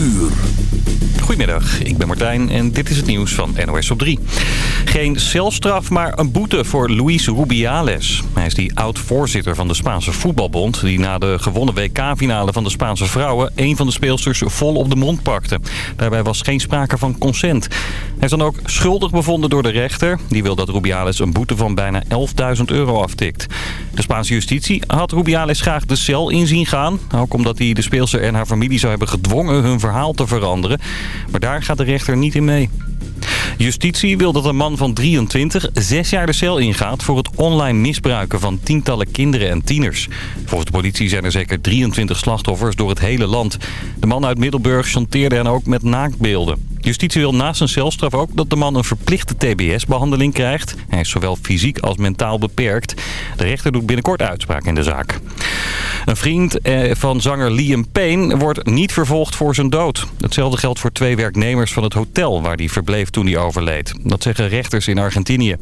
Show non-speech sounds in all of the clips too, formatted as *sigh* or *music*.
uur. Goedemiddag, ik ben Martijn en dit is het nieuws van NOS op 3. Geen celstraf, maar een boete voor Luis Rubiales. Hij is die oud-voorzitter van de Spaanse voetbalbond... die na de gewonnen WK-finale van de Spaanse vrouwen... een van de speelsters vol op de mond pakte. Daarbij was geen sprake van consent. Hij is dan ook schuldig bevonden door de rechter. Die wil dat Rubiales een boete van bijna 11.000 euro aftikt. De Spaanse justitie had Rubiales graag de cel in zien gaan. Ook omdat hij de speelster en haar familie zou hebben gedwongen hun verhaal te veranderen. Maar daar gaat de rechter niet in mee. Justitie wil dat een man van 23 zes jaar de cel ingaat voor het online misbruiken van tientallen kinderen en tieners. Volgens de politie zijn er zeker 23 slachtoffers door het hele land. De man uit Middelburg chanteerde hen ook met naaktbeelden. Justitie wil naast een celstraf ook dat de man een verplichte TBS-behandeling krijgt. Hij is zowel fysiek als mentaal beperkt. De rechter doet binnenkort uitspraak in de zaak. Een vriend eh, van zanger Liam Payne wordt niet vervolgd voor zijn dood. Hetzelfde geldt voor twee werknemers van het hotel waar hij verbleef toen hij overleed. Dat zeggen rechters in Argentinië.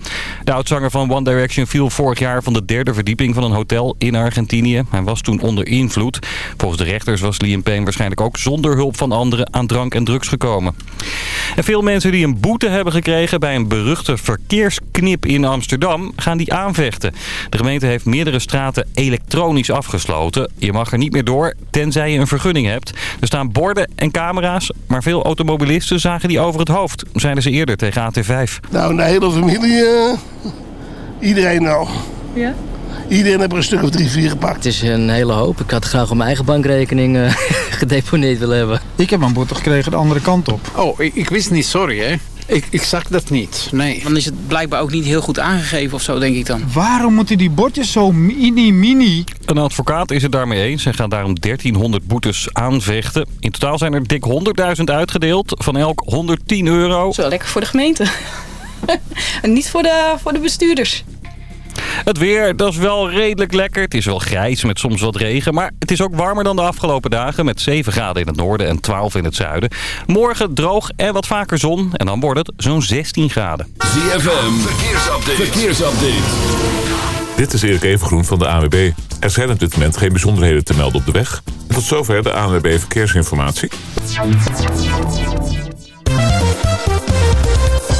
De oudzanger van One Direction viel vorig jaar van de derde verdieping van een hotel in Argentinië. Hij was toen onder invloed. Volgens de rechters was Liam Payne waarschijnlijk ook zonder hulp van anderen aan drank en drugs gekomen. En veel mensen die een boete hebben gekregen bij een beruchte verkeersknip in Amsterdam gaan die aanvechten. De gemeente heeft meerdere straten elektronisch afgesloten. Je mag er niet meer door, tenzij je een vergunning hebt. Er staan borden en camera's, maar veel automobilisten zagen die over het hoofd, zeiden ze eerder tegen AT5. Nou, de hele familie, uh, iedereen al. Ja? Iedereen heeft er een stuk of drie, vier gepakt. Het is een hele hoop. Ik had graag op mijn eigen bankrekening uh, *laughs* gedeponeerd willen hebben. Ik heb een boete gekregen de andere kant op. Oh, ik, ik wist niet, sorry hè. Ik, ik zag dat niet, nee. Dan is het blijkbaar ook niet heel goed aangegeven of zo, denk ik dan. Waarom moeten die bordjes zo mini-mini? Een advocaat is het daarmee eens en gaat daarom 1300 boetes aanvechten. In totaal zijn er dik 100.000 uitgedeeld, van elk 110 euro. Zo lekker voor de gemeente. en *laughs* niet voor de, voor de bestuurders. Het weer, dat is wel redelijk lekker. Het is wel grijs met soms wat regen. Maar het is ook warmer dan de afgelopen dagen. Met 7 graden in het noorden en 12 in het zuiden. Morgen droog en wat vaker zon. En dan wordt het zo'n 16 graden. ZFM, verkeersupdate. verkeersupdate. Dit is Erik Evengroen van de AWB. Er zijn op dit moment geen bijzonderheden te melden op de weg. Tot zover de ANWB Verkeersinformatie.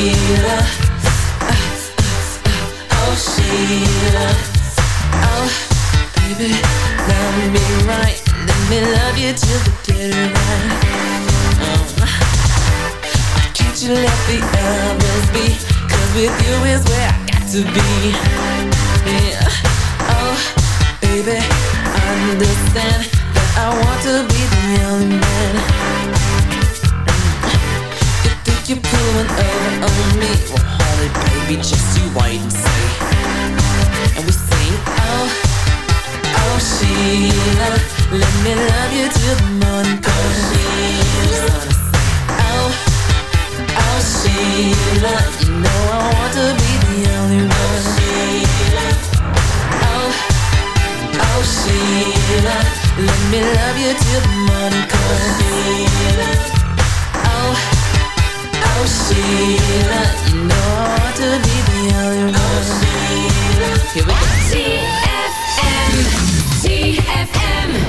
Oh Sheila, oh baby, me right, let me love you till the uh, can't you let be? Cause with you is where I got to be. Oh baby, understand that I want to be the only man you're pulling over on me. Well, honey, baby, just you wait and see. And we sing, oh, oh, Sheila Let me love you till the morning comes. Sheila Oh, oh, Sheila You know I want to be the only one. Sheila Oh, oh, Sheila Let me love you till the morning comes. Sheila Oh TFM.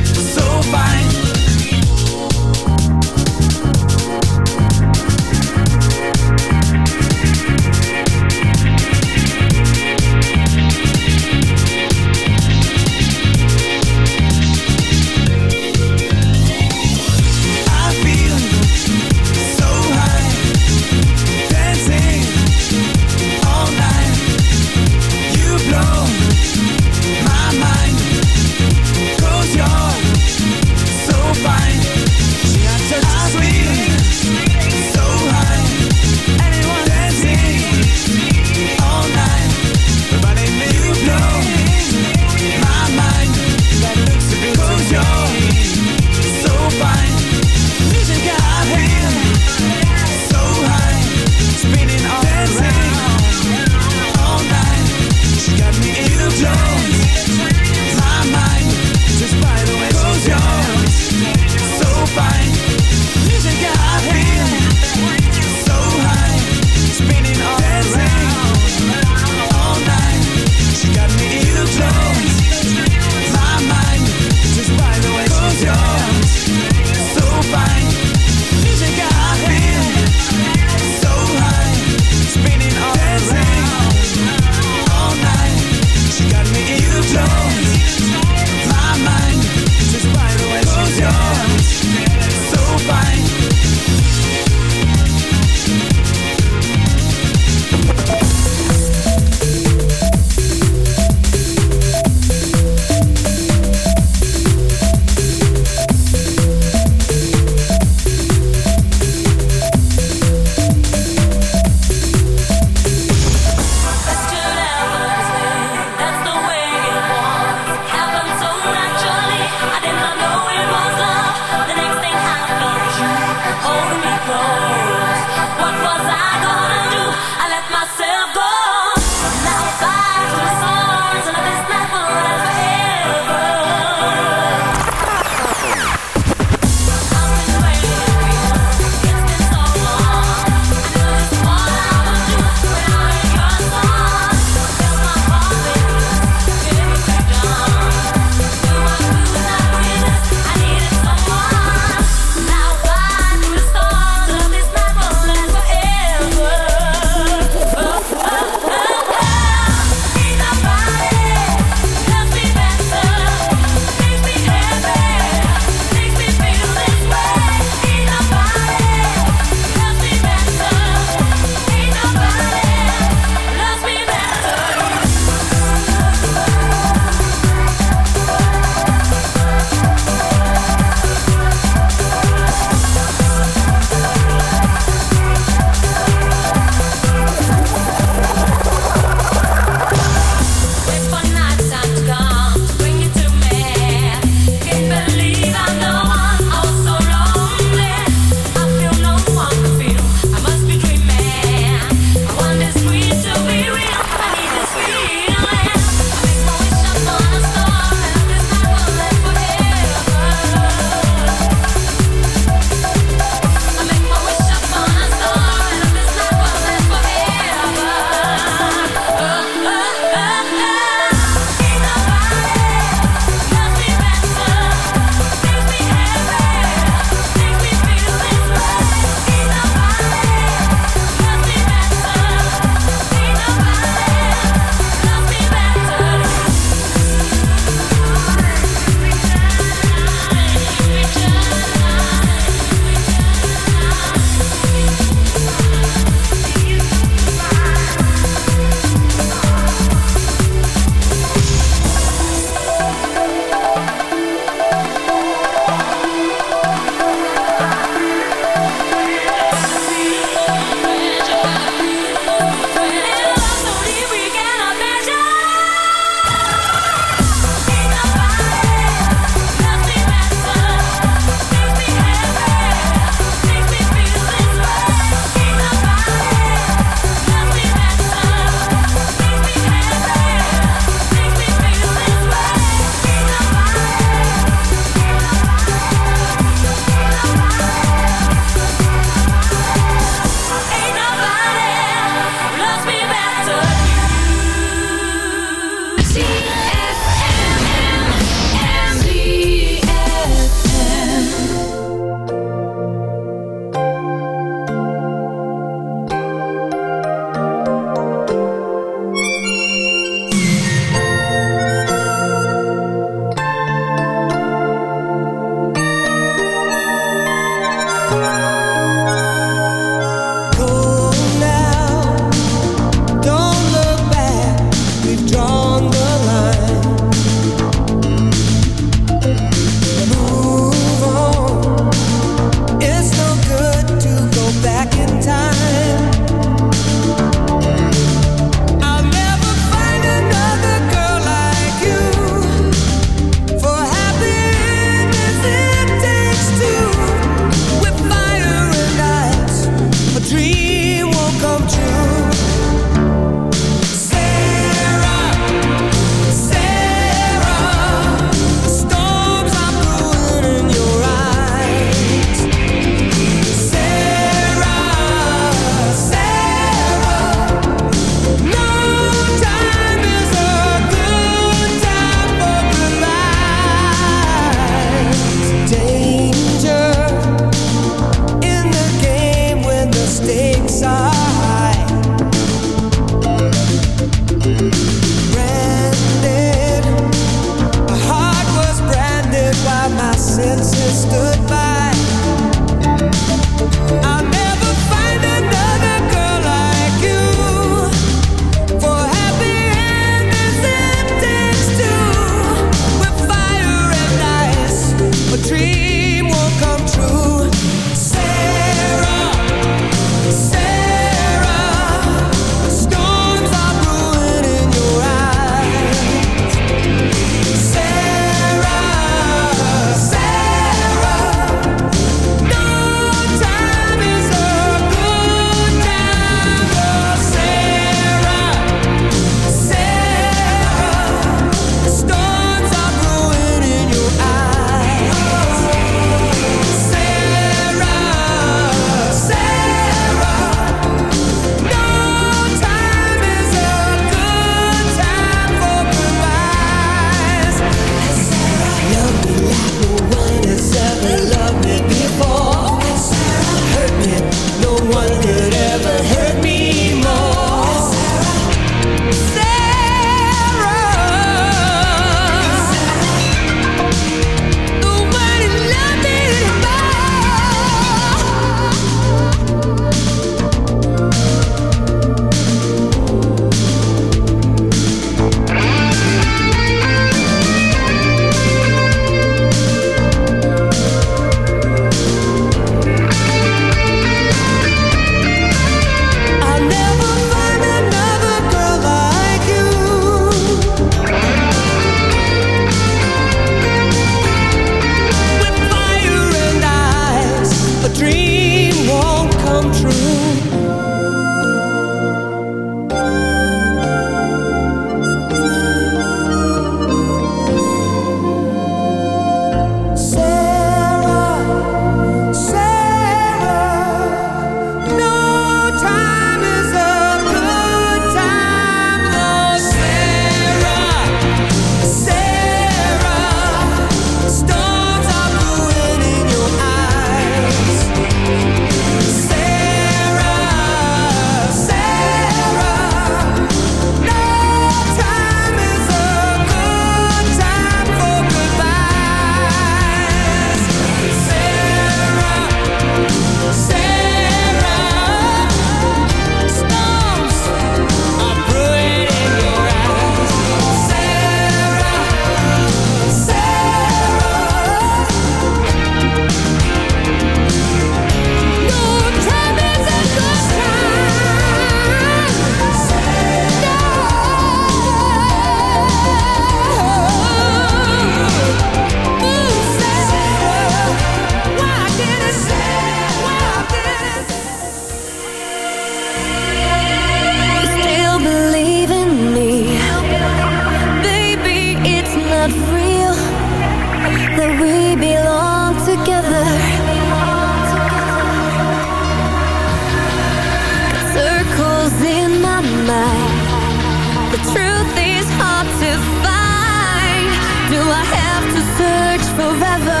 Forever?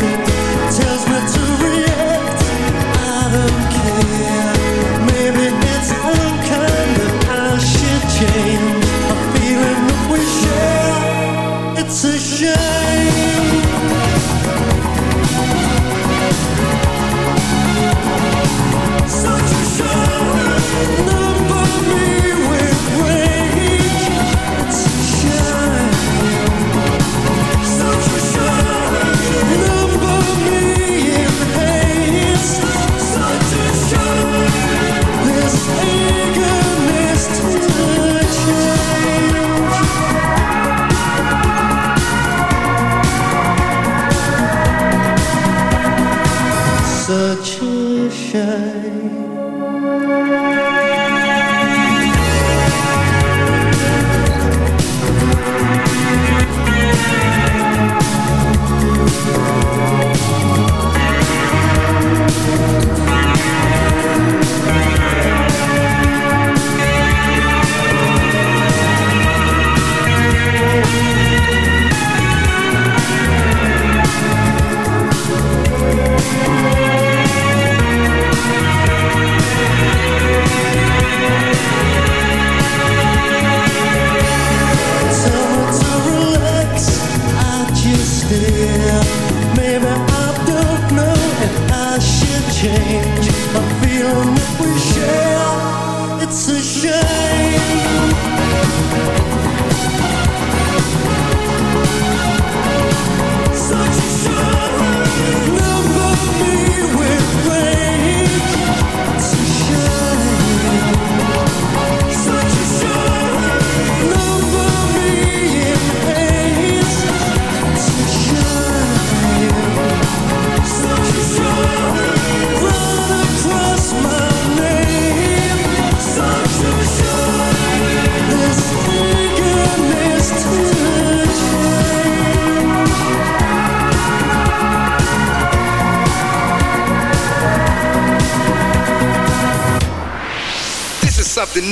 faith tells me to react. Out of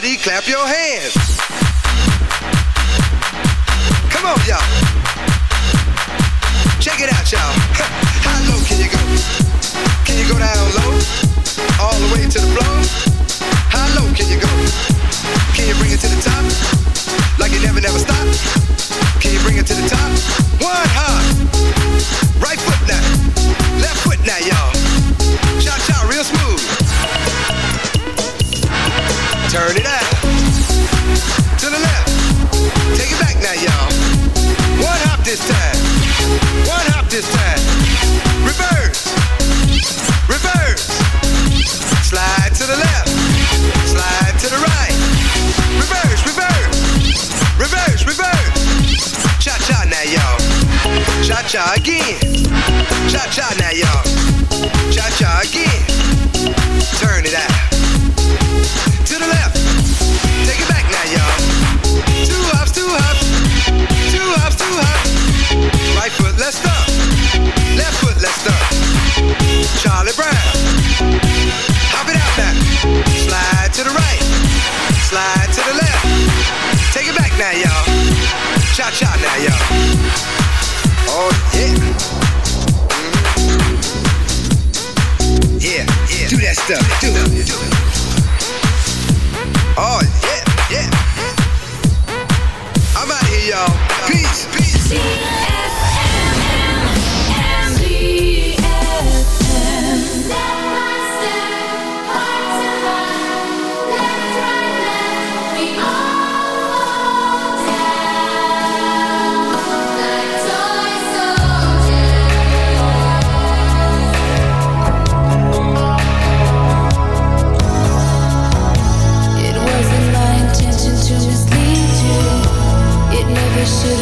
Clap your hands. slide to the left. Take it back now, y'all. Cha cha now, y'all. Oh yeah. Mm. Yeah, yeah. Do that stuff. Do it. Do it. Oh yeah, yeah. I'm out here, y'all. Peace, peace. should